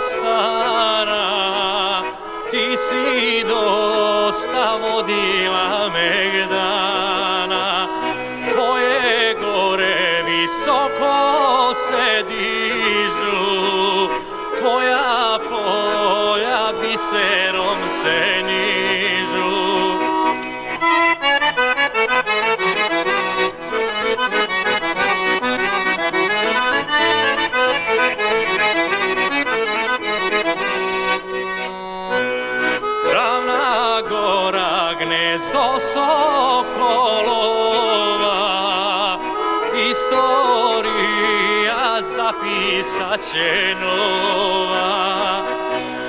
stara, ti si dosta vodila Megdana, tvoje gore visoko se dižu, tvoja polja biserom se njih. questo soprologa Historia zapisa će nova.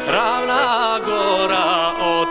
Ravna gora od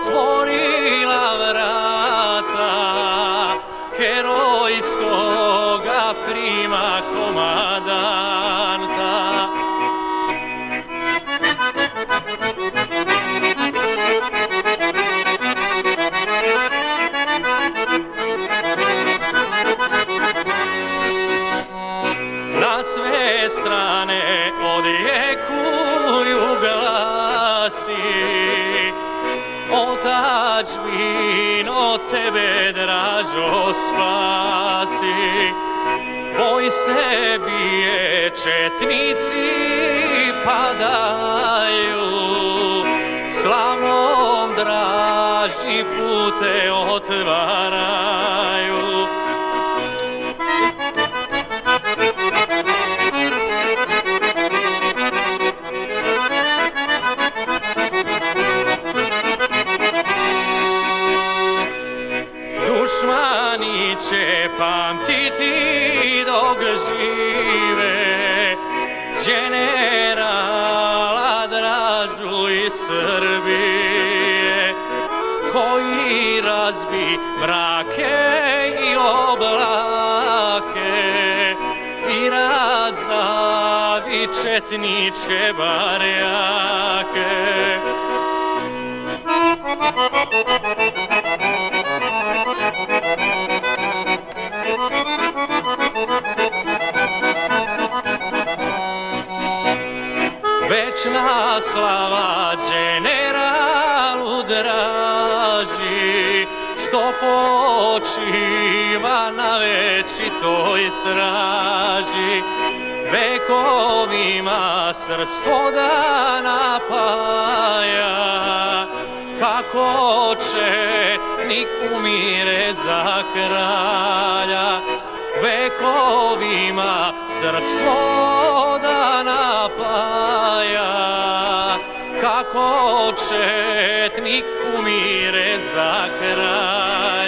otačbino tebe dražo spasi. Boj se bije četnici padaju, slavnom draži pute otvaraju. Pamtiti dok žive generala dražu iz Srbije koji razbi mrake i oblake i razavi četničke barjake. Večna slava generalu draži, što počiva na večitoj sraži. Vekovima srpstvo da napaja, kako četnik umire za kralja. Vekovima srpstvo da napaja, kako četnik umire za kraj.